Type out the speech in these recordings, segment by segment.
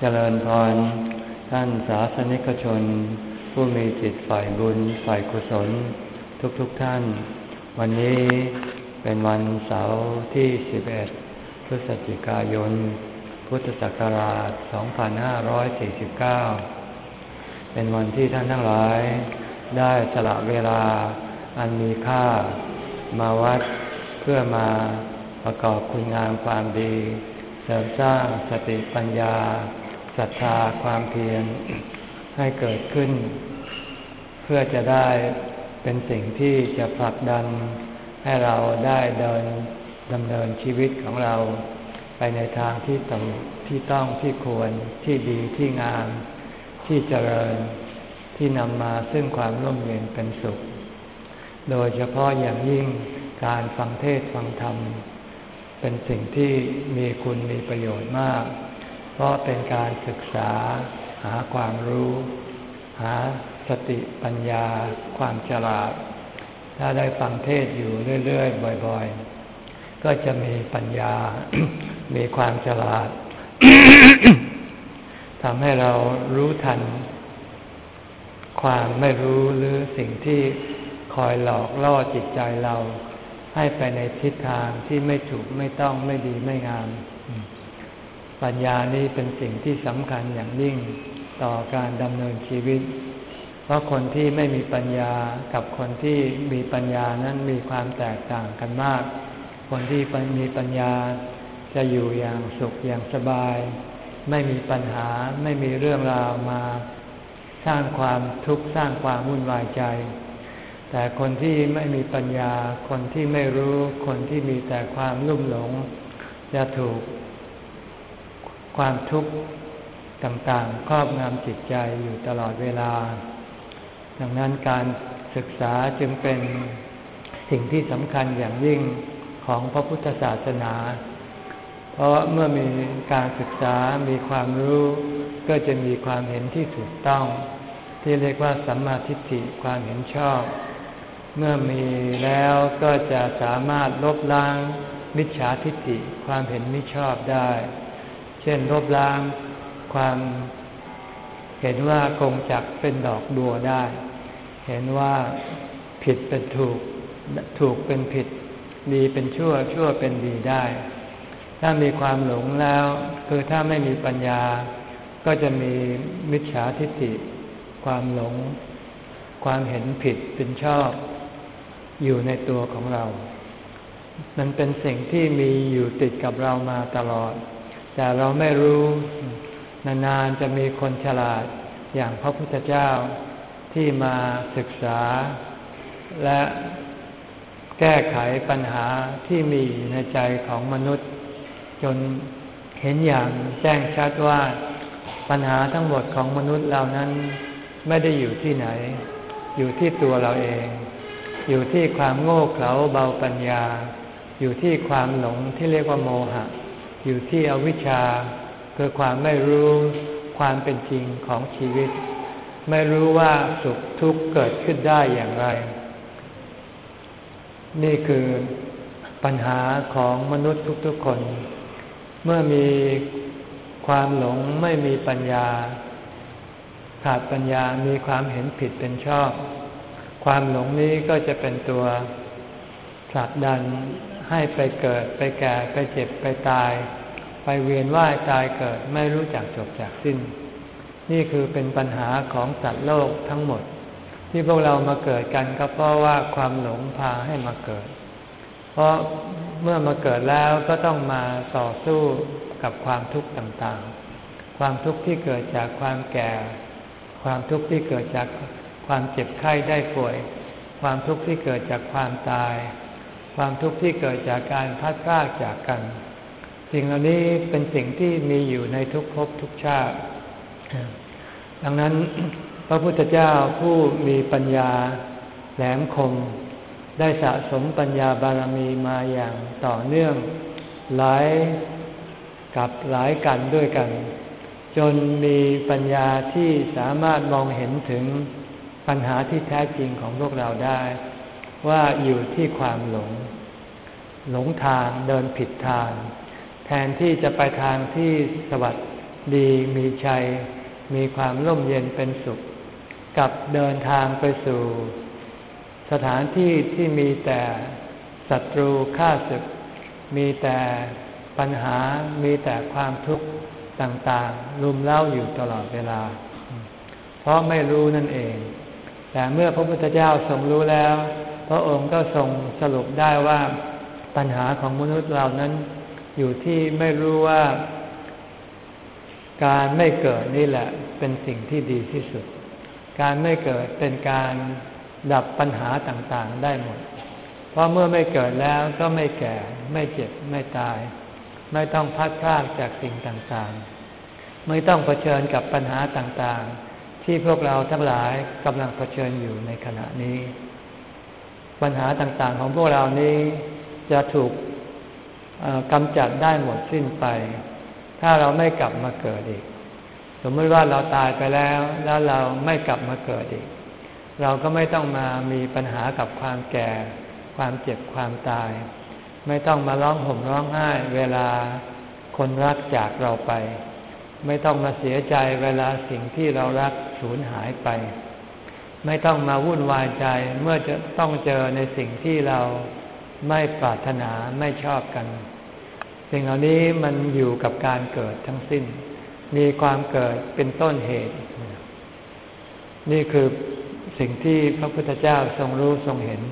เจริญพรท่านสาสนิกชน ผู้มีจิตฝ่ายบุญฝ่ายกุศล ทุกๆทท่าน วันนี้เป็นวันเสาร์ที่ 11 พฤศจิกายน พุทธศักราช 2549 เป็นวันที่ท่านทั้งหลาย ได้สละเวลาอันมีค่า มาวัดเพื่อมาประกอบคุณงามความดี เสริมสร้างสติปัญญา ศรัทธาความเพียรให้เกิดขึ้น เพื่อจะได้เป็นสิ่งที่จะผลักดันให้เราได้เดินดำเนินชีวิตของเรา ไปในทางที่ต้องที่ต้องที่ควรที่ดีที่งาม ที่เจริญที่นำมาซึ่งความร่มเย็นเป็นสุข โดยเฉพาะอย่างยิ่งการฟังเทศฟังธรรม เป็นสิ่งที่มีคุณมีประโยชน์มาก เพราะเป็นการศึกษาหาความรู้ หาสติปัญญา ความฉลาด ถ้าได้ฟังเทศอยู่เรื่อยๆ บ่อยๆ ก็จะมีปัญญา มีความฉลาดทำให้เรารู้ทัน ความไม่รู้หรือสิ่งที่คอยหลอกล่อจิตใจเรา ให้ไปในทิศทางที่ไม่ถูกไม่ต้องไม่ดีไม่งาม ปัญญานี้เป็นสิ่งที่สำคัญอย่างยิ่งต่อการดำเนินชีวิต เพราะคนที่ไม่มีปัญญากับคนที่มีปัญญานั้นมีความแตกต่างกันมาก คนที่มีปัญญาจะอยู่อย่างสุขอย่างสบาย ไม่มีปัญหาไม่มีเรื่องราวมา สร้างความทุกข์สร้างความวุ่นวายใจ แต่คนที่ไม่มีปัญญา คนที่ไม่รู้ คนที่มีแต่ความลุ่มหลง จะถูก ความทุกข์ต่างๆ ครอบงำจิตใจอยู่ตลอดเวลา ดังนั้นการศึกษาจึงเป็นสิ่งที่สำคัญอย่างยิ่งของพระพุทธศาสนา เพราะเมื่อมีการศึกษา มีความรู้ ก็จะมีความเห็นที่ถูกต้อง ที่เรียกว่าสัมมาทิฏฐิความเห็นชอบ เมื่อมีแล้วก็จะสามารถลบล้างมิจฉาทิฏฐิความเห็นไม่ชอบได้ ช่นลบล้างความเห็นว่ากงจักเป็นดอกบัวได้ เห็นว่าผิดเป็นถูก ถูกเป็นผิด ดีเป็นชั่ว ชั่วเป็นดีได้ ถ้ามีความหลงแล้ว คือถ้าไม่มีปัญญา ก็จะมีมิจฉาทิฏฐิ ความหลง ความเห็นผิดเป็นชอบ อยู่ในตัวของเรา มันเป็นสิ่งที่มีอยู่ติดกับเรามาตลอด แต่เราไม่รู้นานๆจะมีคนฉลาดอย่างพระพุทธเจ้าที่มาศึกษา และแก้ไขปัญหาที่มีในใจของมนุษย์ จนเห็นอย่างแจ้งชัดว่าปัญหาทั้งหมดของมนุษย์เรานั้นไม่ได้อยู่ที่ไหน อยู่ที่ตัวเราเอง อยู่ที่ความโง่เขลาเบาปัญญา อยู่ที่ความหลงที่เรียกว่าโมหะ อยู่ที่อวิชชาคือความไม่รู้ความเป็นจริงของชีวิต ไม่รู้ว่าสุขทุกข์เกิดขึ้นได้อย่างไร นี่คือปัญหาของมนุษย์ทุกๆคน เมื่อมีความหลงไม่มีปัญญา ขาดปัญญามีความเห็นผิดเป็นชอบ ความหลงนี้ก็จะเป็นตัวผลักดันให้ไปเกิดไปแก่ไปเจ็บไปตาย ไปเวียนว่ายตายเกิดไม่รู้จักจบจากสิ้น นี่คือเป็นปัญหาของสัตว์โลกทั้งหมด ที่พวกเรามาเกิดกันก็เพราะว่าความหลงพาให้มาเกิด เพราะเมื่อมาเกิดแล้วก็ต้องมาต่อสู้กับความทุกข์ต่างๆ ความทุกข์ที่เกิดจากความแก่ ความทุกข์ที่เกิดจากความเจ็บไข้ได้ป่วย ความทุกข์ที่เกิดจากความตาย ความทุกข์ที่เกิดจากการพัดพลากจากกัน สิ่งเหล่านี้เป็นสิ่งที่มีอยู่ในทุกภพทุกชาติ ดังนั้นพระพุทธเจ้าผู้มีปัญญาแหลมคม ได้สะสมปัญญาบารมีมาอย่างต่อเนื่องหลายกับหลายกันด้วยกัน จนมีปัญญาที่สามารถมองเห็นถึงปัญหาที่แท้จริงของพวกเราได้ ว่าอยู่ที่ความหลง หลงทางเดินผิดทาง แทนที่จะไปทางที่สวัสดดีมีชัย มีความร่มเย็นเป็นสุข กับเดินทางไปสู่ สถานที่ที่มีแต่ศัตรูฆ่าศึก มีแต่ปัญหามีแต่ความทุกข์ต่างๆ รุมเล่าอยู่ตลอดเวลา เพราะไม่รู้นั่นเอง แต่เมื่อพระพุทธเจ้าทรงรู้แล้ว พระองค์ก็ทรงสรุปได้ว่าปัญหาของมนุษย์เรานั้น อยู่ที่ไม่รู้ว่า การไม่เกิดนี่แหละ เป็นสิ่งที่ดีที่สุด การไม่เกิดเป็นการดับปัญหาต่างๆได้หมด เพราะเมื่อไม่เกิดแล้วก็ไม่แก่ ไม่เจ็บ ไม่ตาย ไม่ต้องพัดพลาดจากสิ่งต่างๆ ไม่ต้องเผชิญกับปัญหาต่างๆ ที่พวกเราทั้งหลายกำลังเผชิญอยู่ในขณะนี้ ปัญหาต่างๆของพวกเรานี้จะถูก กำจัดได้หมดสิ้นไป ถ้าเราไม่กลับมาเกิดอีก สมมติว่าเราตายไปแล้ว แล้วเราไม่กลับมาเกิดอีก เราก็ไม่ต้องมามีปัญหากับความแก่ ความเจ็บความตาย ไม่ต้องมาร้องห่มร้องไห้เวลาคนรักจากเราไป ไม่ต้องมาเสียใจเวลาสิ่งที่เรารักสูญหายไป ไม่ต้องมาวุ่นวายใจเมื่อจะต้องเจอในสิ่งที่เรา ไม่ปรารถนาไม่ชอบกัน สิ่งเหล่านี้มันอยู่กับการเกิดทั้งสิ้น มีความเกิดเป็นต้นเหตุ นี่คือสิ่งที่พระพุทธเจ้าทรงรู้ทรงเห็น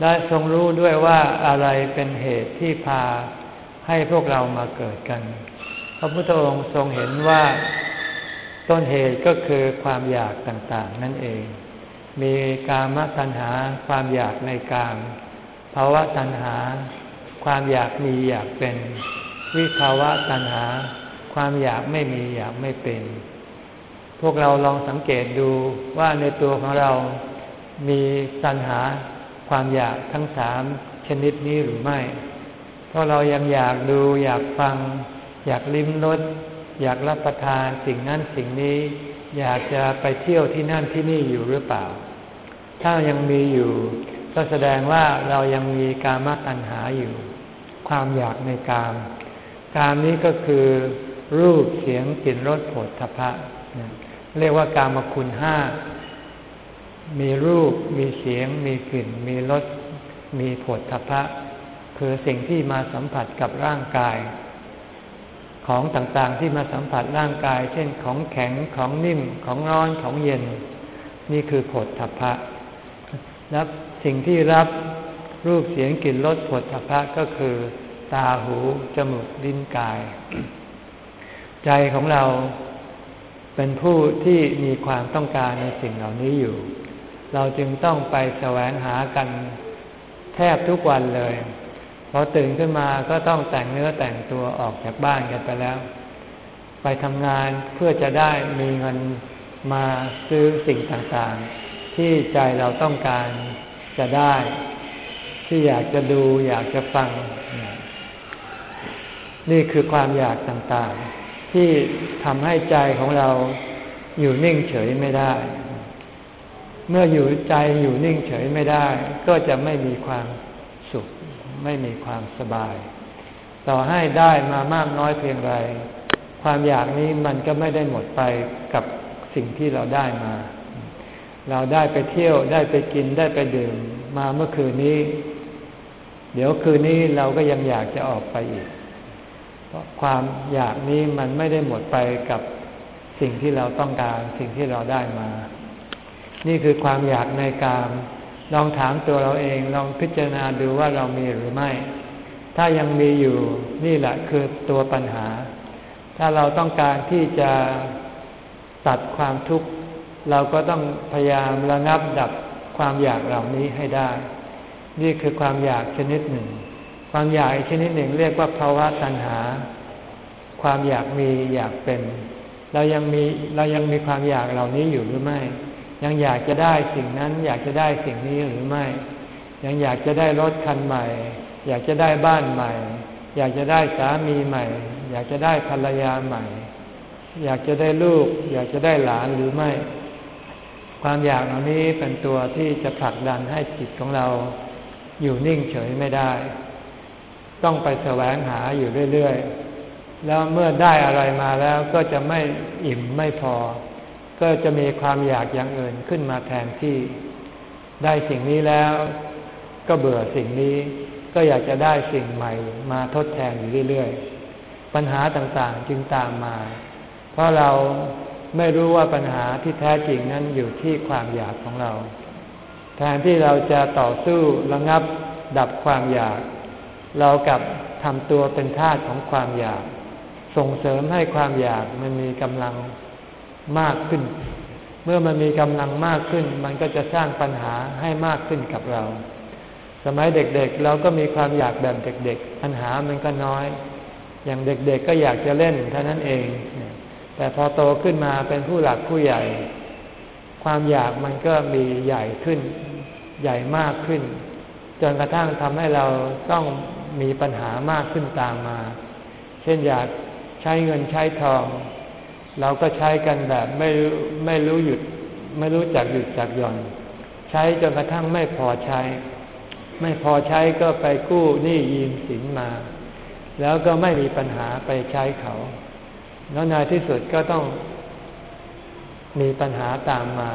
และทรงรู้ด้วยว่าอะไรเป็นเหตุที่พาให้พวกเรามาเกิดกัน พระพุทธองค์ทรงเห็นว่าต้นเหตุก็คือความอยากต่างๆ นั่นเอง มีกามตัณหาความอยากในกาม ภาวะตัณหา ความอยากมีอยากเป็น วิภาวะตัณหา ความอยากไม่มีอยากไม่เป็น พวกเราลองสังเกตดูว่าในตัวของเรามีตัณหา ความอยากทั้งสามชนิดนี้หรือไม่ เพราะเรายังอยากดูอยากฟัง อยากลิ้มรสอยากรับประทานสิ่งนั้นสิ่งนี้ อยากจะไปเที่ยวที่นั่นที่นี่อยู่หรือเปล่า ถ้ายังมีอยู่ ก็แสดงว่าเรายังมีกามตัณหาอยู่ ความอยากในกาม กามนี้ก็คือรูปเสียงกลิ่นรสผลทพะ เรียกว่ากามคุณห้า มีรูปมีเสียง มีกลิ่น มีรสมีผลทพะ คือสิ่งที่มาสัมผัสกับร่างกาย ของต่างๆที่มาสัมผัสร่างกาย เช่นของแข็งของนิ่มของร้อนของเย็น นี่คือผลทพะ และสิ่งที่รับรูปเสียงกลิ่นรสผลพะก็คือ ตาหูจมูกลิ้นกาย ใจของเราเป็นผู้ที่มีความต้องการในสิ่งเหล่านี้อยู่ เราจึงต้องไปแสวงหากันแทบทุกวันเลยพอตื่นขึ้นมาก็ต้องแต่งเนื้อแต่งตัวออกจากบ้านกันไปแล้ว ไปทำงานเพื่อจะได้มีเงินมาซื้อสิ่งต่างๆ ที่ใจเราต้องการจะได้ ที่อยากจะดูอยากจะฟัง นี่คือความอยากต่างๆ ที่ทำให้ใจของเราอยู่นิ่งเฉยไม่ได้ เมื่ออยู่ใจอยู่นิ่งเฉยไม่ได้ ก็จะไม่มีความสุข ไม่มีความสบาย ต่อให้ได้มามากน้อยเพียงไร ความอยากนี้มันก็ไม่ได้หมดไปกับสิ่งที่เราได้มา เราได้ไปเที่ยวได้ไปกินได้ไปดื่มมาเมื่อคืนนี้ เดี๋ยวคืนนี้เราก็ยังอยากจะออกไปอีก เพราะความอยากนี้มันไม่ได้หมดไปกับสิ่งที่เราต้องการสิ่งที่เราได้มา นี่คือความอยากในกามลองถามตัวเราเองลองพิจารณาดูว่าเรามีหรือไม่ ถ้ายังมีอยู่นี่แหละคือตัวปัญหา ถ้าเราต้องการที่จะตัดความทุกข์ เราก็ต้องพยายามระงับดับความอยากเหล่านี้ให้ได้ นี่คือความอยากชนิดหนึ่ง ความอยากชนิดหนึ่งเรียกว่าภาวะตัณหา ความอยากมีอยากเป็น เรายังมีเรายังมีความอยากเหล่านี้อยู่หรือไม่ ยังอยากจะได้สิ่งนั้น อยากจะได้สิ่งนี้หรือไม่ ยังอยากจะได้รถคันใหม่ อยากจะได้บ้านใหม่ อยากจะได้สามีใหม่ อยากจะได้ภรรยาใหม่ อยากจะได้ลูก อยากจะได้หลานหรือไม่ ความอยากเหล่านี้เป็นตัวที่จะผลักดันให้จิตของเราอยู่นิ่งเฉยไม่ได้ ต้องไปแสวงหาอยู่เรื่อยๆ แล้วเมื่อได้อะไรมาแล้วก็จะไม่อิ่มไม่พอ ก็จะมีความอยากอย่างอื่นขึ้นมาแทนที่ ได้สิ่งนี้แล้วก็เบื่อสิ่งนี้ ก็อยากจะได้สิ่งใหม่มาทดแทนอยู่เรื่อยๆ ปัญหาต่างๆจึงตามมา เพราะเรา ไม่รู้ว่าปัญหาที่แท้จริงนั้นอยู่ที่ความอยากของเรา แทนที่เราจะต่อสู้ระงับดับความอยาก เรากลับทำตัวเป็นทาสของความอยาก ส่งเสริมให้ความอยากมันมีกำลังมากขึ้น เมื่อมันมีกำลังมากขึ้น มันก็จะสร้างปัญหาให้มากขึ้นกับเรา สมัยเด็กๆเเราก็มีความอยากแบบเด็ก ๆ ปัญหามันก็น้อย อย่างเด็กๆก็อยากจะเล่นเท่านั้นเอง แต่พอโตขึ้นมาเป็นผู้หลักผู้ใหญ่ ความอยากมันก็มีใหญ่ขึ้น ใหญ่มากขึ้น จนกระทั่งทำให้เราต้องมีปัญหามากขึ้นตามมา เช่นอยากใช้เงินใช้ทอง เราก็ใช้กันแบบไม่ไม่รู้หยุดไม่รู้จักหยุดจักหย่อน ใช้จนกระทั่งไม่พอใช้ ไม่พอใช้ก็ไปกู้หนี้ยืมสินมา แล้วก็ไม่มีปัญหาไปใช้เขา แล้วในที่สุดก็ต้องมีปัญหาตามมา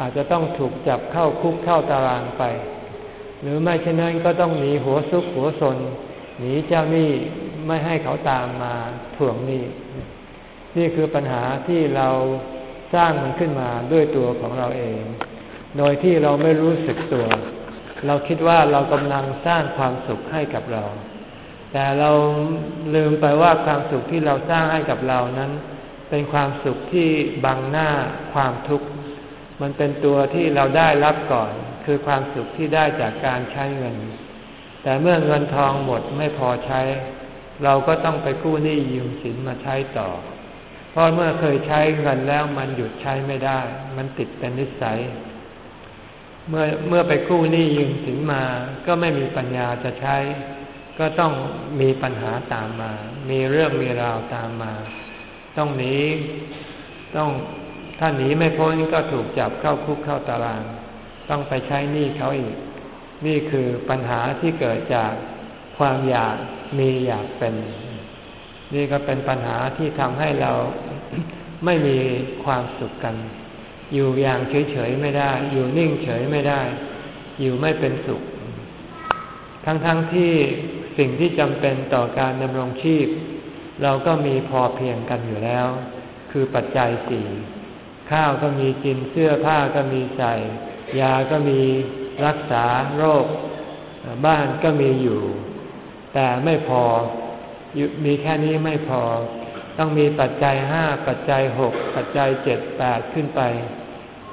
อาจจะต้องถูกจับเข้าคุกเข้าตารางไป หรือไม่เช่นนั้นก็ต้องหนีหัวซุกหัวซนหนีเจ้าหนี้ไม่ให้เขาตามมาทวงหนี้ นี่คือปัญหาที่เราสร้างมันขึ้นมาด้วยตัวของเราเอง โดยที่เราไม่รู้สึกตัว เราคิดว่าเรากำลังสร้างความสุขให้กับเรา แต่เราลืมไปว่าความสุขที่เราสร้างให้กับเรานั้น เป็นความสุขที่บังหน้าความทุกข์ มันเป็นตัวที่เราได้รับก่อน คือความสุขที่ได้จากการใช้เงิน แต่เมื่อเงินทองหมดไม่พอใช้ เราก็ต้องไปกู้หนี้ยืมสินมาใช้ต่อ เพราะเมื่อเคยใช้เงินแล้วมันหยุดใช้ไม่ได้ มันติดเป็นนิสัย เมื่อเมื่อไปกู้หนี้ยืมสินมาก็ไม่มีปัญญาจะใช้ ก็ต้องมีปัญหาตามมา มีเรื่องมีราวตามมา ต้องหนีต้องถ้าหนีไม่พ้นก็ถูกจับเข้าคุกเข้าตาราง ต้องไปใช้หนี้เขาอีก นี่คือปัญหาที่เกิดจากความอยากมีอยากเป็น นี่ก็เป็นปัญหาที่ทำให้เราไม่มีความสุขกัน อยู่อย่างเฉยๆไม่ได้ อยู่นิ่งเฉยไม่ได้ อยู่ไม่เป็นสุข ทั้งๆทที่ สิ่งที่จำเป็นต่อการดำรงชีพ เราก็มีพอเพียงกันอยู่แล้ว คือปัจจัยสี่ข้าวก็มีกินเสื้อผ้าก็มีใส่ ยาก็มีรักษาโรค บ้านก็มีอยู่ แต่ไม่พอมีแค่นี้ไม่พอ ต้องมีปัจจัยห้าปัจจัยหกปัจจัยเจ็ดแปดขึ้นไป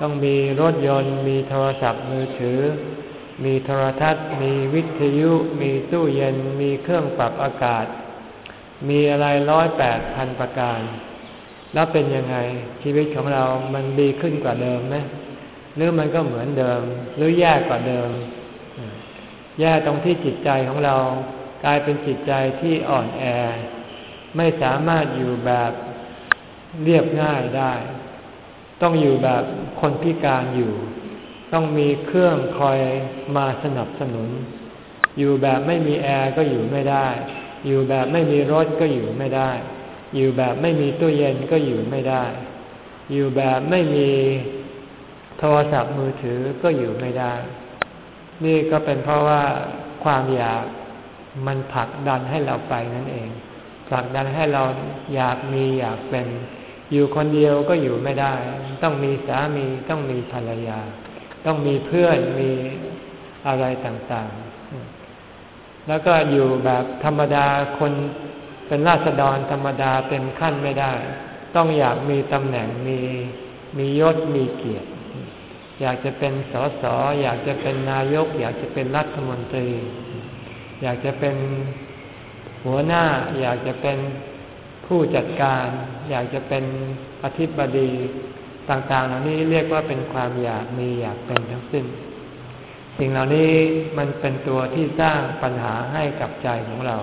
ต้องมีรถยนต์ มีโทรศัพท์มือถือ มีโทรทัศน์ มีวิทยุ มีตู้เย็น มีเครื่องปรับอากาศ มีอะไรร้อยแปดพันประการ แล้วเป็นยังไงชีวิตของเรามันดีขึ้นกว่าเดิมไหมหรือมันก็เหมือนเดิม หรือแย่กว่าเดิม แย่ตรงที่จิตใจของเรากลายเป็นจิตใจที่อ่อนแอ ไม่สามารถอยู่แบบเรียบง่ายได้ ต้องอยู่แบบคนพิการอยู่ ต้องมีเครื่องคอยมาสนับสนุน อยู่แบบไม่มีแอร์ก็อยู่ไม่ได้ อยู่แบบไม่มีรถก็อยู่ไม่ได้ อยู่แบบไม่มีตู้เย็นก็อยู่ไม่ได้ อยู่แบบไม่มีโทรศัพท์มือถือก็อยู่ไม่ได้ นี่ก็เป็นเพราะว่าความอยากมันผลักดันให้เราไปนั่นเอง ผลักดันให้เราอยากมีอยากเป็น อยู่คนเดียวก็อยู่ไม่ได้ ต้องมีสามีต้องมีภรรยา ต้องมีเพื่อนมีอะไรต่างๆ แล้วก็อยู่แบบธรรมดาคนเป็นราษฎรธรรมดาเต็มขั้นไม่ได้ ต้องอยากมีตำแหน่งมีมียศมีเกียรติ อยากจะเป็นสสอยากจะเป็นนายก อยากจะเป็นรัฐมนตรี อยากจะเป็นหัวหน้า อยากจะเป็นผู้จัดการ อยากจะเป็นอธิบดี ต่างๆ เหล่านี้เรียกว่าเป็นความอยากมีอยากเป็นทั้งสิ้น สิ่งเหล่านี้มันเป็นตัวที่สร้างปัญหาให้กับใจของเรา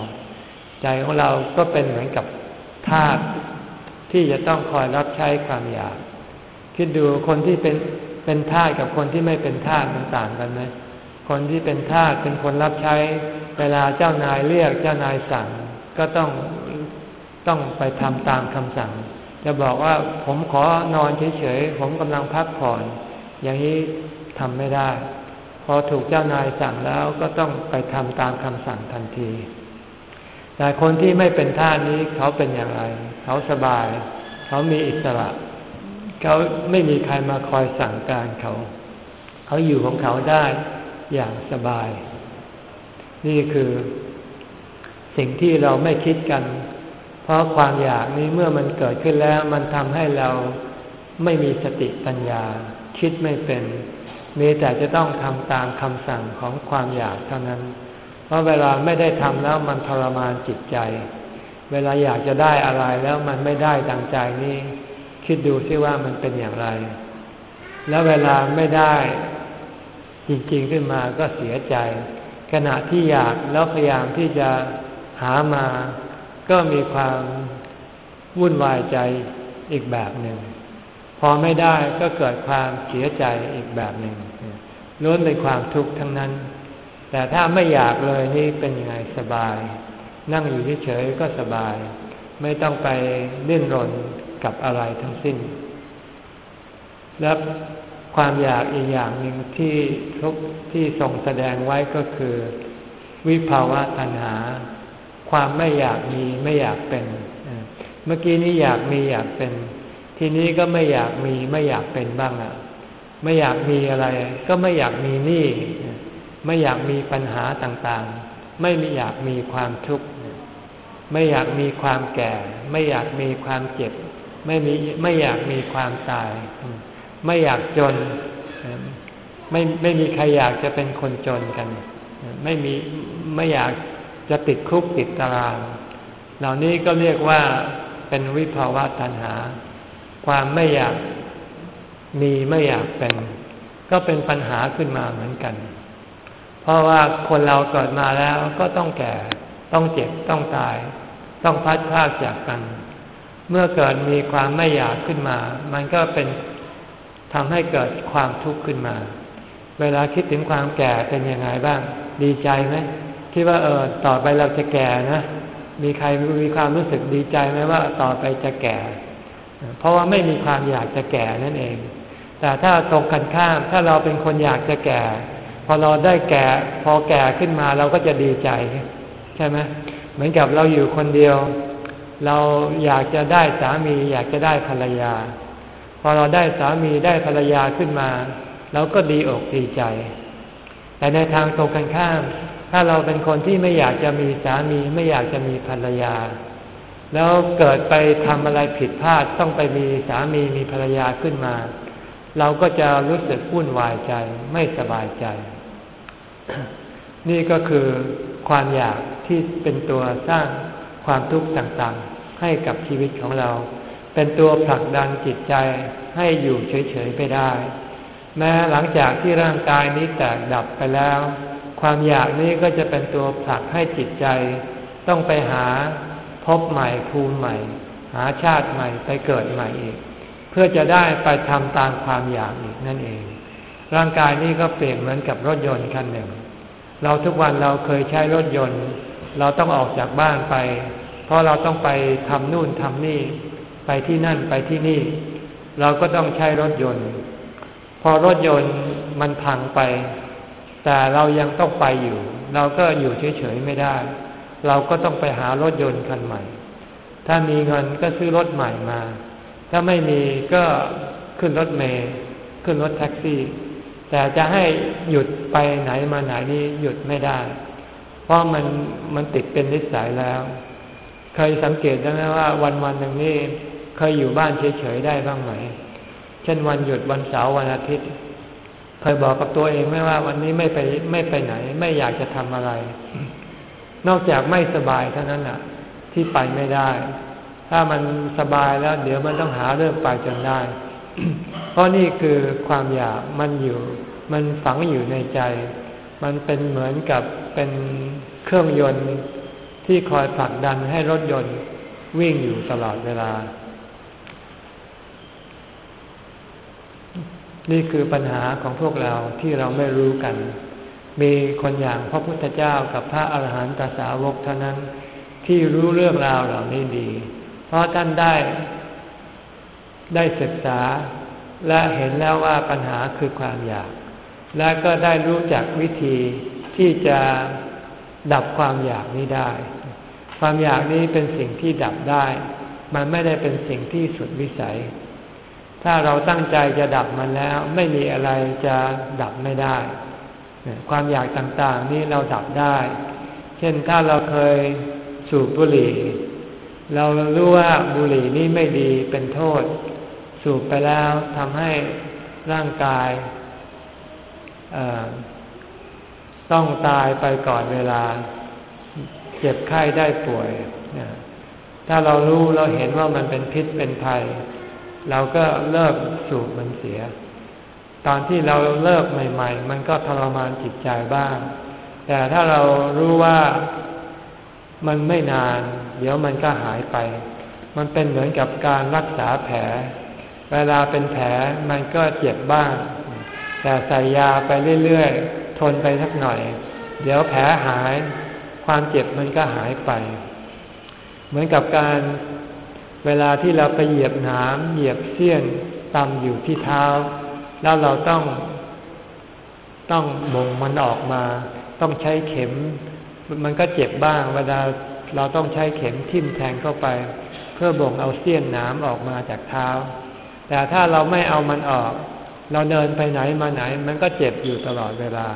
ใจของเราก็เป็นเหมือนกับธาตุที่จะต้องคอยรับใช้ความอยาก คิดดูคนที่เป็นเป็นทาสกับคนที่ไม่เป็นทาสมันต่างกันไหมคนที่เป็นทาสเป็นคนรับใช้ เวลาเจ้านายเรียกเจ้านายสั่งก็ต้องต้องไปทำตามคำสั่ง จะบอกว่าผมขอนอนเฉยๆ ผมกำลังพักผ่อน อย่างนี้ทำไม่ได้ พอถูกเจ้านายสั่งแล้วก็ต้องไปทำตามคำสั่งทันที แต่คนที่ไม่เป็นท่านี้เขาเป็นอย่างไร เขาสบาย เขามีอิสระ เขาไม่มีใครมาคอยสั่งการเขา เขาอยู่ของเขาได้อย่างสบาย นี่คือ สิ่งที่เราไม่คิดกัน เพราะความอยากนี้เมื่อมันเกิดขึ้นแล้วมันทำให้เราไม่มีสติปัญญา คิดไม่เป็น มีแต่จะต้องทำตามคำสั่งของความอยากเท่านั้น เพราะเวลาไม่ได้ทำแล้วมันทรมานจิตใจ เวลาอยากจะได้อะไรแล้วมันไม่ได้ดังใจนี่คิดดูซิว่ามันเป็นอย่างไร แล้วเวลาไม่ได้ จริงๆขึ้นมาก็เสียใจ ขณะที่อยากแล้วพยายามที่จะหามา ก็มีความวุ่นวายใจอีกแบบหนึ่ง พอไม่ได้ก็เกิดความเสียใจอีกแบบหนึ่งล้วนเป็นความทุกข์ทั้งนั้น แต่ถ้าไม่อยากเลยนี่เป็นยังไงสบาย นั่งอยู่เฉยๆก็สบาย ไม่ต้องไปเล่นรนกับอะไรทั้งสิ้น และความอยากอีกอย่างหนึ่งที่ทุกที่ทรงแสดงไว้ก็คือ วิภาวะตัณหา ความไม่อยากมีไม่อยากเป็น เมื่อกี้นี้อยากมีอยากเป็น ทีนี้ก็ไม่อยากมีไม่อยากเป็นบ้างละไม่อยากมีอะไร ก็ไม่อยากมีหนี้ไม่อยากมีปัญหาต่างๆ ไม่มีอยากมีความทุกข์ไม่อยากมีความแก่ ไม่อยากมีความเจ็บ ไม่มีไม่อยากมีความตาย ไม่อยากจน ไม่ไม่มีใครอยากจะเป็นคนจนกัน ไม่มีไม่อยาก จะติดคุกติดตาราง เหล่านี้ก็เรียกว่าเป็นวิภาวะตัณหา ความไม่อยากมีไม่อยากเป็น ก็เป็นปัญหาขึ้นมาเหมือนกัน เพราะว่าคนเราเกิดมาแล้วก็ต้องแก่ ต้องเจ็บต้องตาย ต้องพัดพาดจากกัน เมื่อเกิดมีความไม่อยากขึ้นมา มันก็เป็นทำให้เกิดความทุกข์ขึ้นมา เวลาคิดถึงความแก่เป็นยังไงบ้าง ดีใจไหม ที่ว่าเออต่อไปเราจะแก่นะ มีใครมีความรู้สึกดีใจไหมว่าต่อไปจะแก่ เพราะว่าไม่มีความอยากจะแก่นั่นเอง แต่ถ้าตรงกันข้ามถ้าเราเป็นคนอยากจะแก่ พอเราได้แก่พอแก่ขึ้นมาเราก็จะดีใจ ใช่ไหมเหมือนกับเราอยู่คนเดียว เราอยากจะได้สามี อยากจะได้ภรรยา พอเราได้สามีได้ภรรยาขึ้นมาเราก็ดีอกดีใจ แต่ในทางตรงกันข้าม ถ้าเราเป็นคนที่ไม่อยากจะมีสามีไม่อยากจะมีภรรยา แล้วเกิดไปทำอะไรผิดพลาดต้องไปมีสามีมีภรรยาขึ้นมา เราก็จะรู้สึกวุ่นวายใจไม่สบายใจ นี่ก็คือความอยากที่เป็นตัวสร้างความทุกข์ต่างๆ ให้กับชีวิตของเรา เป็นตัวผลักดันจิตใจให้อยู่เฉยๆไปได้ แม้หลังจากที่ร่างกายนี้แตกดับไปแล้ว ความอยากนี้ก็จะเป็นตัวผลักให้จิตใจ ต้องไปหาพบใหม่ภูมิใหม่ หาชาติใหม่ไปเกิดใหม่อีก เพื่อจะได้ไปทำตามความอยากอีกนั่นเอง ร่างกายนี้ก็เปรียบเหมือนกับรถยนต์คันหนึ่ง เราทุกวันเราเคยใช้รถยนต์ เราต้องออกจากบ้านไป เพราะเราต้องไปทำนู่นทำนี่ ไปที่นั่นไปที่นี่ เราก็ต้องใช้รถยนต์ พอรถยนต์มันพังไป แต่เรายังต้องไปอยู่ เราก็อยู่เฉยๆไม่ได้ เราก็ต้องไปหารถยนต์คันใหม่ ถ้ามีเงินก็ซื้อรถใหม่มา ถ้าไม่มีก็ขึ้นรถเมล์ขึ้นรถแท็กซี่ แต่จะให้หยุดไปไหนมาไหนนี่หยุดไม่ได้ เพราะมันมันติดเป็นนิสัยแล้ว เคยสังเกตได้ไหมว่าวันวันหนึ่งนี่เคยอยู่บ้านเฉยๆได้บ้างไหม เช่นวันหยุดวันเสาร์วันอาทิตย์ ยบอกกับตัวเองไหมว่าวันนี้ไม่ไปไม่ไปไหน ไม่อยากจะทำอะไร นอกจากไม่สบายเท่านั้นแหะที่ไปไม่ได้ ถ้ามันสบายแล้ว เดี๋ยวมันต้องหาเรื่องไปจนได้ เพราะนี่คือความอยากมันอยู่ มันฝังอยู่ในใจ มันเป็นเหมือนกับเป็นเครื่องยนต์ที่คอยผลักดันให้รถยนต์วิ่งอยู่ตลอดเวลา นี่คือปัญหาของพวกเราที่เราไม่รู้กัน มีคนอย่างพระพุทธเจ้ากับพระอาหารหันตสาวกเท่านั้นที่รู้เรื่องราวเหล่านี้ดี เพราะท่านได้ ได้ศึกษา และเห็นแล้วว่าปัญหาคือความอยาก และก็ได้รู้จักวิธีที่จะดับความอยากนี้ได้ ความอยากนี้เป็นสิ่งที่ดับได้ มันไม่ได้เป็นสิ่งที่สุดวิสัย ถ้าเราตั้งใจจะดับมันแล้ว ไม่มีอะไรจะดับไม่ได้ ความอยากต่างๆนี้เราดับได้ เช่นถ้าเราเคยสูบบุหรี่ เรารู้ว่าบุหรี่นี่ไม่ดีเป็นโทษ สูบไปแล้วทำให้ร่างกายต้องตายไปก่อนเวลา เจ็บไข้ได้ป่วย ถ้าเรารู้เราเห็นว่ามันเป็นพิษเป็นภัย เราก็เลิกสูบมันเสีย ตอนที่เราเลิกใหม่ ๆ มันก็ทรมานจิตใจบ้าง แต่ถ้าเรารู้ว่ามันไม่นาน เดี๋ยวมันก็หายไป มันเป็นเหมือนกับการรักษาแผล เวลาเป็นแผลมันก็เจ็บบ้าง แต่ใส่ยาไปเรื่อยๆ ทนไปสักหน่อย เดี๋ยวแผลหาย ความเจ็บมันก็หายไป เหมือนกับการ เวลาที่เราไปเหยียบหน้ำเหยียบเสี้ยนตำอยู่ที่เท้า แล้วเราต้อง ต้องบ่งมันออกมา ต้องใช้เข็ม มันก็เจ็บบ้าง เวลาเราต้องใช้เข็มทิ่มแทงเข้าไป เพื่อบ่งเอาเสี้ยนน้ำออกมาจากเท้า แต่ถ้าเราไม่เอามันออก เราเดินไปไหนมาไหน มันก็เจ็บอยู่ตลอดเวลา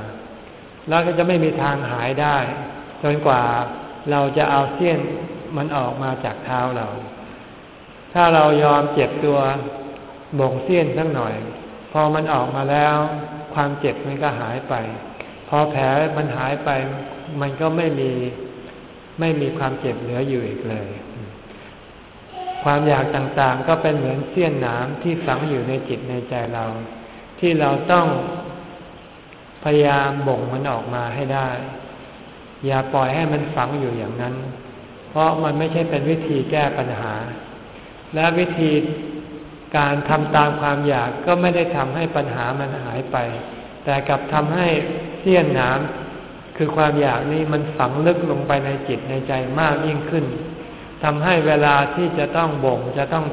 แล้วก็จะไม่มีทางหายได้จนกว่าเราจะเอาเสี้ยนมันออกมาจากเท้าเรา ถ้าเรายอมเจ็บตัวบ่งเสี้ยนสักหน่อย พอมันออกมาแล้ว ความเจ็บมันก็หายไป พอแผลมันหายไป มันก็ไม่มีไม่มีความเจ็บเหลืออยู่อีกเลย ความอยากต่างๆ ก็เป็นเหมือนเสี้ยนน้ำที่ฝังอยู่ในจิตในใจเรา ที่เราต้องพยายามบ่งมันออกมาให้ได้ อย่าปล่อยให้มันฝังอยู่อย่างนั้น เพราะมันไม่ใช่เป็นวิธีแก้ปัญหา และวิธีการทำตามความอยากก็ไม่ได้ทำให้ปัญหามันหายไป แต่กลับทำให้เสี้ยนน้ำคือความอยากนี้มันฝังลึกลงไปในจิตในใจมากยิ่งขึ้นทำให้เวลาที่จะต้องบ่งจะต้อง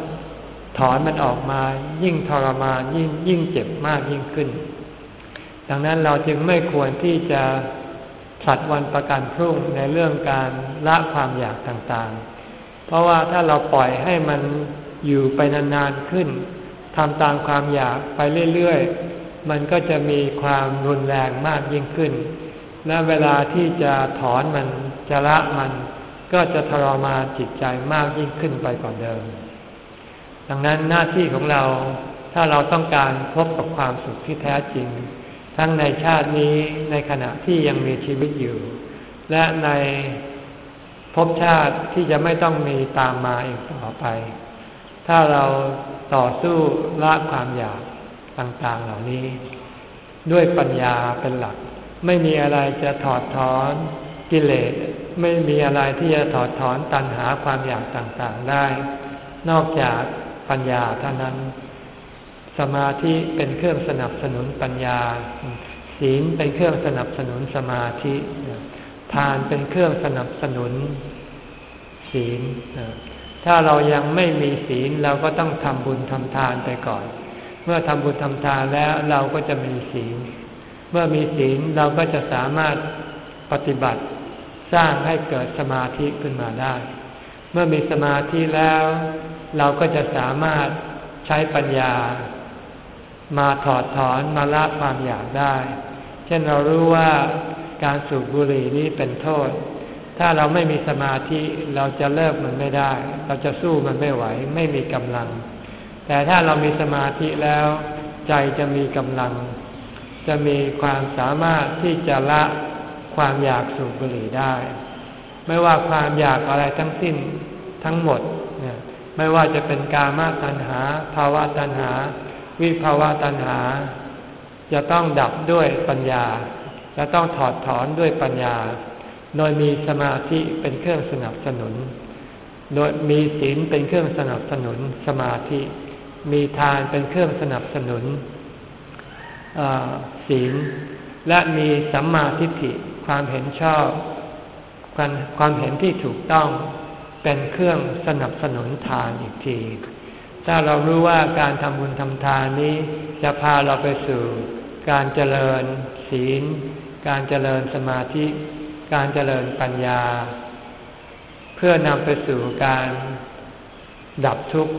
ถอนมันออกมา ยิ่งทรมานยิ่งยิ่งเจ็บมากยิ่งขึ้น ดังนั้นเราจึงไม่ควรที่จะสัดวันประกันพรุ่งในเรื่องการละความอยากต่างๆ เพราะว่าถ้าเราปล่อยให้มันอยู่ไปนานๆขึ้นทำตามความอยากไปเรื่อยๆ มันก็จะมีความรุนแรงมากยิ่งขึ้น และเวลาที่จะถอนมันจะละมันก็จะทรมานจิตใจมากยิ่งขึ้นไปกว่าเดิม ดังนั้นหน้าที่ของเราถ้าเราต้องการพบกับความสุขที่แท้จริง ทั้งในชาตินี้ในขณะที่ยังมีชีวิตอยู่ และใน ภพชาติที่จะไม่ต้องมีตามมาอีกต่อไป ถ้าเราต่อสู้ละความอยากต่างๆเหล่านี้ ด้วยปัญญาเป็นหลัก ไม่มีอะไรจะถอดถอนกิเลสไม่มีอะไรที่จะถอดถอนตัณหาความอยากต่างๆได้ นอกจากปัญญาเท่านั้น สมาธิเป็นเครื่องสนับสนุนปัญญา ศีลเป็นเครื่องสนับสนุนสมาธิ ทานเป็นเครื่องสนับสนุนศีลถ้าเรายังไม่มีศีลเราก็ต้องทำบุญทำทานไปก่อน เมื่อทำบุญทำทานแล้วเราก็จะมีศีล เมื่อมีศีลเราก็จะสามารถปฏิบัติสร้างให้เกิดสมาธิขึ้นมาได้ เมื่อมีสมาธิแล้ว เราก็จะสามารถใช้ปัญญา มาถอดถอนมาละความอยากได้ เช่นเรารู้ว่า การสูบบุหรี่นี้เป็นโทษ ถ้าเราไม่มีสมาธิเราจะเลิกมันไม่ได้ เราจะสู้มันไม่ไหว ไม่มีกำลัง แต่ถ้าเรามีสมาธิแล้ว ใจจะมีกำลัง จะมีความสามารถที่จะละความอยากสูบบุหรี่ได้ ไม่ว่าความอยากอะไรทั้งสิ้นทั้งหมดเนี่ยไม่ว่าจะเป็นกามาตัณหา ภาวะตัณหา วิภาวะตัณหา จะต้องดับด้วยปัญญา จะต้องถอดถอนด้วยปัญญา โดยมีสมาธิเป็นเครื่องสนับสนุน โดยมีศีลเป็นเครื่องสนับสนุนสมาธิ มีทานเป็นเครื่องสนับสนุนศีล และมีสัมมาทิฏฐิความเห็นชอบความความเห็นที่ถูกต้องเป็นเครื่องสนับสนุนทานอีกที ถ้าเรารู้ว่าการทำบุญทำทานนี้จะพาเราไปสู่การเจริญศีล การเจริญสมาธิ การเจริญปัญญา เพื่อนำไปสู่การดับทุกข์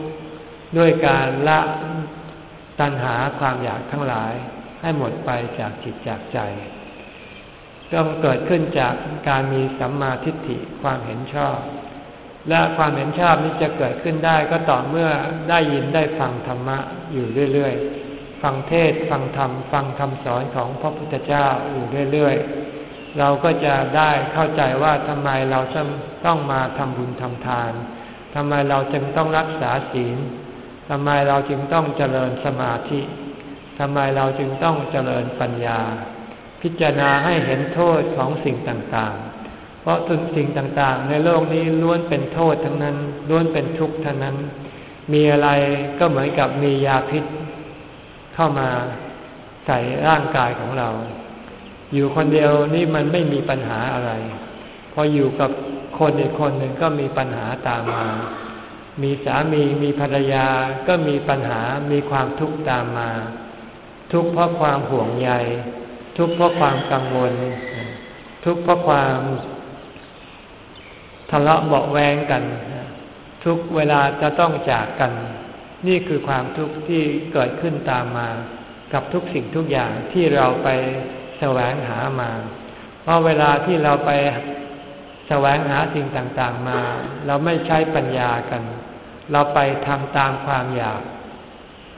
ด้วยการละตัณหาความอยากทั้งหลายให้หมดไปจากจิตจากใจต้องเกิดขึ้นจากการมีสัมมาทิฏฐิความเห็นชอบ และความเห็นชอบนี้จะเกิดขึ้นได้ก็ต่อเมื่อได้ยินได้ฟังธรรมะอยู่เรื่อย ๆ ฟังเทศฟังธรรม ฟังคำสอนของพระพุทธเจ้าอยู่เรื่อยๆ เราก็จะได้เข้าใจว่าทำไมเราต้องมาทำบุญทำทานทำไมเราจึงต้องรักษาศีลทำไมเราจึงต้องเจริญสมาธิทำไมเราจึงต้องเจริญปัญญา พิจารณาให้เห็นโทษของสิ่งต่างๆ เพราะทุกสิ่งต่างๆ ในโลกนี้ล้วนเป็นโทษทั้งนั้นล้วนเป็นทุกข์ทั้งนั้น มีอะไรก็เหมือนกับมียาพิษ เข้ามาใส่ร่างกายของเรา อยู่คนเดียวนี่มันไม่มีปัญหาอะไร พออยู่กับคนอีกคนหนึ่งก็มีปัญหาตามมา มีสามีมีภรรยาก็มีปัญหามีความทุกข์ตามมา ทุกข์เพราะความห่วงใย ทุกข์เพราะความกังวล ทุกข์เพราะความทะเลาะเบาแวงกัน ทุกเวลาจะต้องจากกัน นี่คือความทุกข์ที่เกิดขึ้นตามมา กับทุกสิ่งทุกอย่างที่เราไปแสวงหามา เพราะเวลาที่เราไปแสวงหาสิ่งต่างๆมา เราไม่ใช้ปัญญากัน เราไปทำตามความอยาก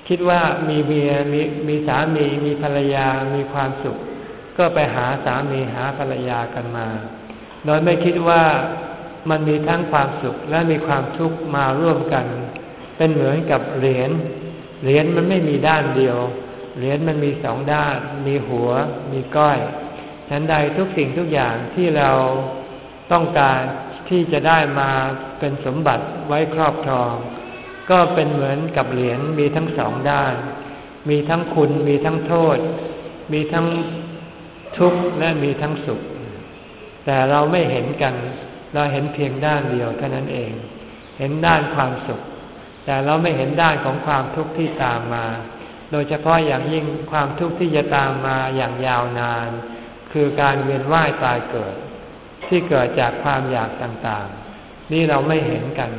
คิดว่ามีเมียมีมีสามีมีภรรยามีความสุข ก็ไปหาสามีหาภรรยากันมา โดยไม่คิดว่ามันมีทั้งความสุขและมีความทุกข์มาร่วมกัน เป็นเหมือนกับเหรียญเหรียญมันไม่มีด้านเดียว เหรียญมันมีสองด้าน มีหัว มีก้อยฉันใดทุกสิ่งทุกอย่างที่เราต้องการที่จะได้มาเป็นสมบัติไว้ครอบครอง ก็เป็นเหมือนกับเหรียญมีทั้งสองด้าน มีทั้งคุณมีทั้งโทษ มีทั้งทุกข์และมีทั้งสุข แต่เราไม่เห็นกัน เราเห็นเพียงด้านเดียวเท่านั้นเอง เห็นด้านความสุข แต่เราไม่เห็นด้านของความทุกข์ที่ตามมา โดยเฉพาะอย่างยิ่งความทุกข์ที่จะตามมาอย่างยาวนาน คือการเวียนว่ายตายเกิด ที่เกิดจากความอยากต่างๆ นี่เราไม่เห็นกัน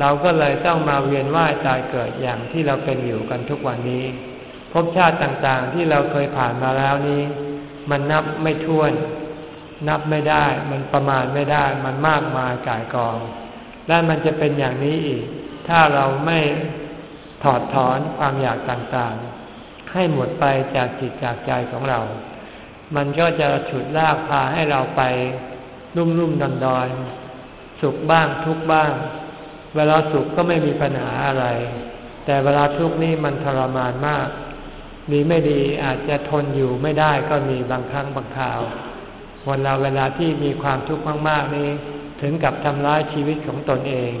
เราก็เลยต้องมาเวียนว่ายตายเกิดอย่างที่เราเป็นอยู่กันทุกวันนี้ภพชาติต่างๆที่เราเคยผ่านมาแล้วนี้ มันนับไม่ถ้วน นับไม่ได้ มันประมาณไม่ได้ มันมากมายกายกอง และมันจะเป็นอย่างนี้อีก ถ้าเราไม่ถอดถอนความอยากต่างๆ ให้หมดไปจากจิตจากใจของเรา มันก็จะฉุดลากพาให้เราไปรุ่มรุ่มดอนดอนสุขบ้างทุกบ้าง เวลาสุขก็ไม่มีปัญหาอะไร แต่เวลาทุกข์นี่มันทรมานมากดีไม่ดีอาจจะทนอยู่ไม่ได้ก็มีบางครั้งบางคราววันเราเวลาที่มีความทุกข์มากๆนี้ ถึงกับทำร้ายชีวิตของตนเอง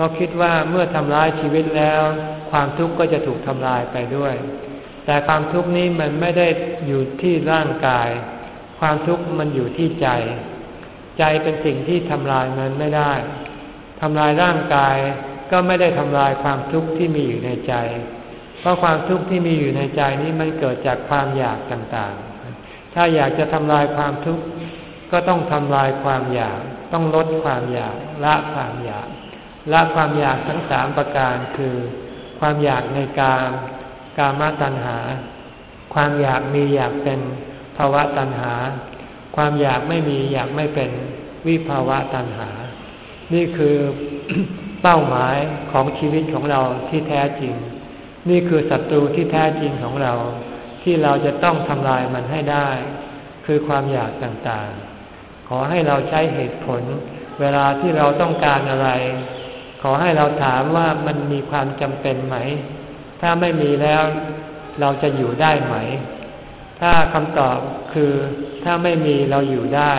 ราะคิดว่าเมื่อทำร้ายชีวิตแล้ว ความทุกข์ก็จะถูกทำลายไปด้วย แต่ความทุกข์นี้มันไม่ได้อยู่ที่ร่างกาย ความทุกข์มันอยู่ที่ใจ ใจเป็นสิ่งที่ทำลายมันไม่ได้ทำลายร่างกายก็ไม่ได้ทำลายความทุกข์ที่มีอยู่ในใจ เพราะความทุกข์ที่มีอยู่ในใจนี้มันเกิดจากความอยากต่างๆ ถ้าอยากจะทำลายความทุกข์ก็ต้องทำลายความอยาก ต้องลดความอยากละความอยาก ละความอยากทั้งสามประการคือ ความอยากในการกามตัณหา ความอยากมีอยากเป็นภาวะตัณหา ความอยากไม่มีอยากไม่เป็นวิภาวะตัณหา นี่คือเป้าหมายของชีวิตของเราที่แท้จริง นี่คือศัตรูที่แท้จริงของเรา ที่เราจะต้องทำลายมันให้ได้ คือความอยากต่างๆ ขอให้เราใช้เหตุผล เวลาที่เราต้องการอะไร ขอให้เราถามว่ามันมีความจำเป็นไหม ถ้าไม่มีแล้วเราจะอยู่ได้ไหม ถ้าคำตอบคือถ้าไม่มีเราอยู่ได้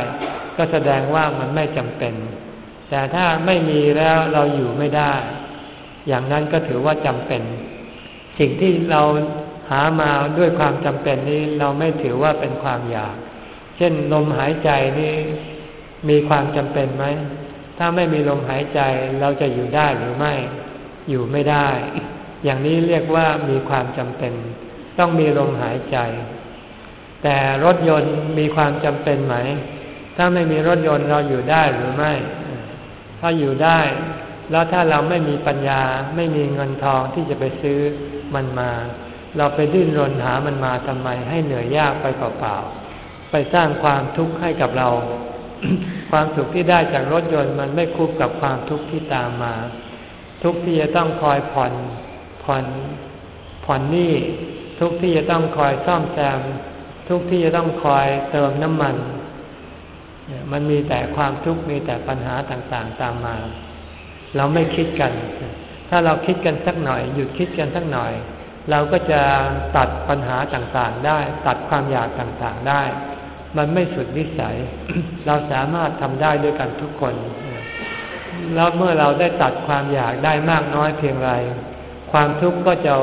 ก็แสดงว่ามันไม่จำเป็น แต่ถ้าไม่มีแล้วเราอยู่ไม่ได้ อย่างนั้นก็ถือว่าจำเป็น สิ่งที่เราหามาด้วยความจำเป็นนี้เราไม่ถือว่าเป็นความอยาก เช่นลมหายใจนี่มีความจำเป็นไหม ถ้าไม่มีลมหายใจเราจะอยู่ได้หรือไม่ อยู่ไม่ได้ อย่างนี้เรียกว่ามีความจำเป็น ต้องมีลมหายใจ แต่รถยนต์มีความจำเป็นไหม ถ้าไม่มีรถยนต์เราอยู่ได้หรือไม่ ถ้าอยู่ได้ แล้วถ้าเราไม่มีปัญญาไม่มีเงินทองที่จะไปซื้อมันมา เราไปดิ้นรนหามันมาทำไม ให้เหนื่อยยากไปเปล่าๆไปสร้างความทุกข์ให้กับเรา ความสุขที่ได้จากรถยนต์มันไม่คุ้มกับความทุกข์ที่ตามมา ทุกที่จะต้องคอยผ่อนผ่อนผ่อนหนี้ทุกที่จะต้องคอยซ่อมแซมทุกที่จะต้องคอยเติมน้ำมัน มันมีแต่ความทุกข์มีแต่ปัญหาต่างๆตามมา เราไม่คิดกัน ถ้าเราคิดกันสักหน่อย หยุดคิดกันสักหน่อย เราก็จะตัดปัญหาต่างๆได้ ตัดความอยากต่างๆได้ มันไม่สุดวิสัย เราสามารถทำได้ด้วยกันทุกคน แล้วเมื่อเราได้ตัดความอยากได้มากน้อยเพียงไร ความทุกข์ก็จะ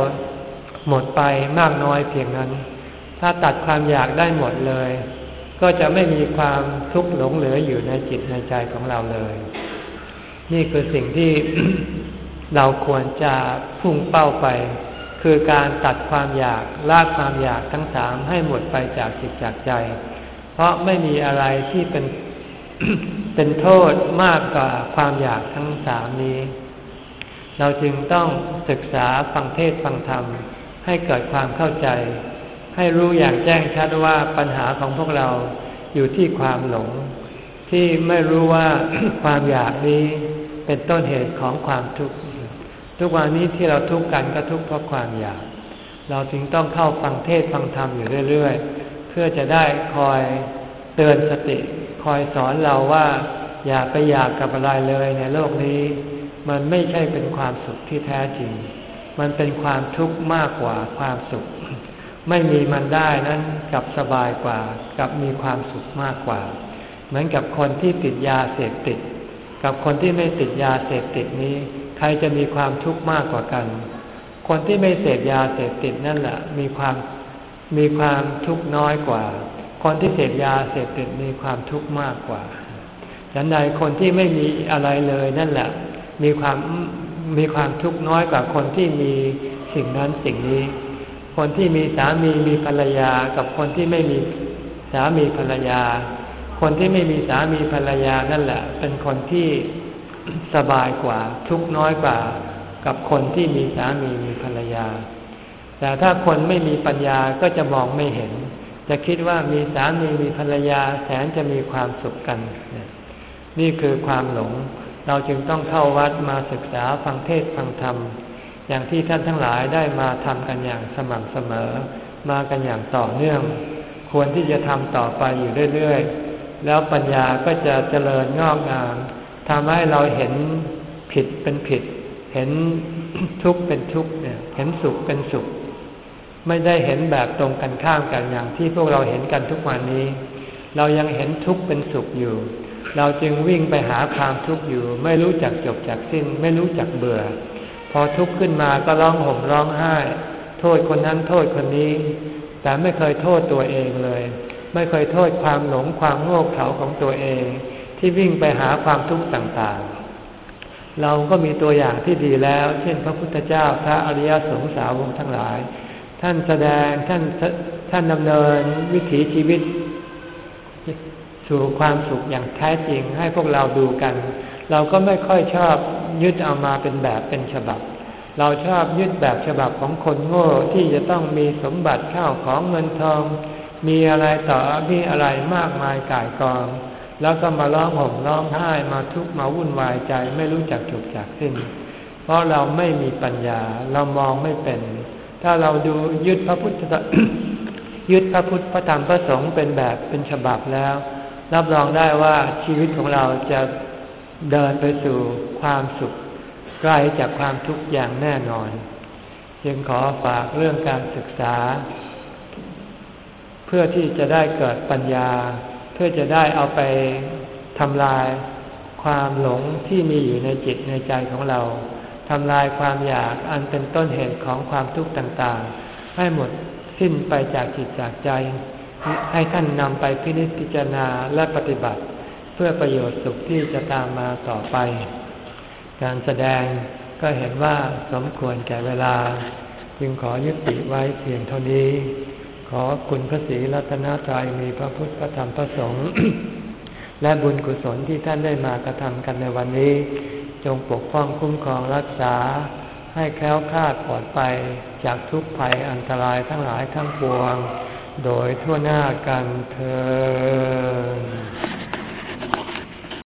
หมดไปมากน้อยเพียงนั้น ถ้าตัดความอยากได้หมดเลย ก็จะไม่มีความทุกข์หลงเหลืออยู่ในจิตในใจของเราเลย นี่คือสิ่งที่เราควรจะพุ่งเป้าไป คือการตัดความอยากลากความอยากทั้งสามให้หมดไปจากจิตจากใจ เพราะไม่มีอะไรที่เป็นเป็นโทษมากกว่าความอยากทั้งสามนี้ เราจึงต้องศึกษาฟังเทศฟังธรรม ให้เกิดความเข้าใจ ให้รู้อย่างแจ้งชัดว่าปัญหาของพวกเราอยู่ที่ความหลง ที่ไม่รู้ว่าความอยากนี้เป็นต้นเหตุของความทุกข์ทุกวันนี้ที่เราทุกข์กันก็ทุกข์เพราะความอยาก เราจึงต้องเข้าฟังเทศฟังธรรมอยู่เรื่อยๆ พื่อจะได้คอยเตือนสติ คอยสอนเราว่า อย่าไปอยากกับอะไรเลยในโลกนี้ มันไม่ใช่เป็นความสุขที่แท้จริง มันเป็นความทุกข์มากกว่าความสุข ไม่มีมันได้นั้นกับสบายกว่า กับมีความสุขมากกว่า เหมือนกับคนที่ติดยาเสพติด กับคนที่ไม่ติดยาเสพติดนี้ ใครจะมีความทุกข์มากกว่ากัน คนที่ไม่เสพยาเสพติดนั่นแหละมีความ มีความทุกข์น้อยกว่า คนที่เสพยาเสพติดมีความทุกข์มากกว่าฉันใดคนที่ไม่มีอะไรเลยนั่นแหละ มีความมีความทุกข์น้อยกว่าคนที่มีสิ่งนั้นสิ่งนี้ คนที่มีสามีมีภรรยากับคนที่ไม่มีสามีภรรยา คนที่ไม่มีสามีภรรยานั่นแหละ เป็นคนที่สบายกว่า ทุกน้อยกว่า กับคนที่มีสามีมีภรรยา แต่ถ้าคนไม่มีปัญญาก็จะมองไม่เห็น จะคิดว่ามีสามีมีภรรยาแสนจะมีความสุขกัน นี่คือความหลง เราจึงต้องเข้าวัดมาศึกษาฟังเทศฟังธรรม อย่างที่ท่านทั้งหลายได้มาทำกันอย่างสม่ำเสมอ มากันอย่างต่อเนื่อง ควรที่จะทำต่อไปอยู่เรื่อยๆ แล้วปัญญาก็จะเจริญงอกงามทำให้เราเห็นผิดเป็นผิด เห็นทุกข์เป็นทุกข์เนี่ย เห็นสุขเป็นสุข ไม่ได้เห็นแบบตรงกันข้ามกันอย่างที่พวกเราเห็นกันทุกวันนี้ เรายังเห็นทุกข์เป็นสุขอยู่ เราจึงวิ่งไปหาความทุกข์อยู่ ไม่รู้จักจบจากสิ้น ไม่รู้จักเบื่อ พอทุกข์ขึ้นมาก็ร้องห่มร้องไห้ โทษคนนั้นโทษคนนี้ แต่ไม่เคยโทษตัวเองเลย ไม่เคยโทษความหลงความโง่เขลาของตัวเอง ที่วิ่งไปหาความทุกข์ต่างๆ เราก็มีตัวอย่างที่ดีแล้ว เช่น พระพุทธเจ้าพระอริยสงสาวงทั้งหลาย ท่านแสดงท่านท่านดำเนินวิถีชีวิต สู่ความสุขอย่างแท้จริงให้พวกเราดูกัน เราก็ไม่ค่อยชอบยึดเอามาเป็นแบบเป็นฉบับ เราชอบยึดแบบฉบับของคนโง่ที่จะต้องมีสมบัติข้าวของเงินทอง มีอะไรต่อมีอะไรมากมายก่ายกอง แล้วก็มาร้องห่มร้องไห้มาทุกข์มาวุ่นวายใจไม่รู้จักจบจากสิ้น เพราะเราไม่มีปัญญาเรามองไม่เป็น ถ้าเราดูยึดพระพุทธยึดพระพุทธพระธรรมพระสงฆ์เป็นแบบเป็นฉบับแล้ว รับรองได้ว่าชีวิตของเราจะเดินไปสู่ความสุขใกล้จากความทุกข์อย่างแน่นอน จึงขอฝากเรื่องการศึกษา เพื่อที่จะได้เกิดปัญญา เพื่อจะได้เอาไปทำลายความหลงที่มีอยู่ในจิตในใจของเรา ทำลายความอยากอันเป็นต้นเหตุของความทุกข์ต่างๆ ให้หมดสิ้นไปจากจิตจากใจ ให้ท่านนำไปพินิจพิจารณาและปฏิบัติจพื่อประโยชน์สุขที่จะตามมาต่อไป การแสดงก็เห็นว่าสมควรแก่เวลา จึงขอยุติไว้เพียงเท่านี้ ขอคุณพระศรีรัตนตรัยมีพระพุทธพระธรรมพระสงฆ์และบุญกุศลที่ท่านได้มากระทำกันในวันนี้ จงปกป้องคุ้มครองรักษา ให้แคล้วคลาดปลอดภัยจากทุกภัยอันตรายทั้งหลายทั้งปวง โดยทั่วหน้ากันเธอ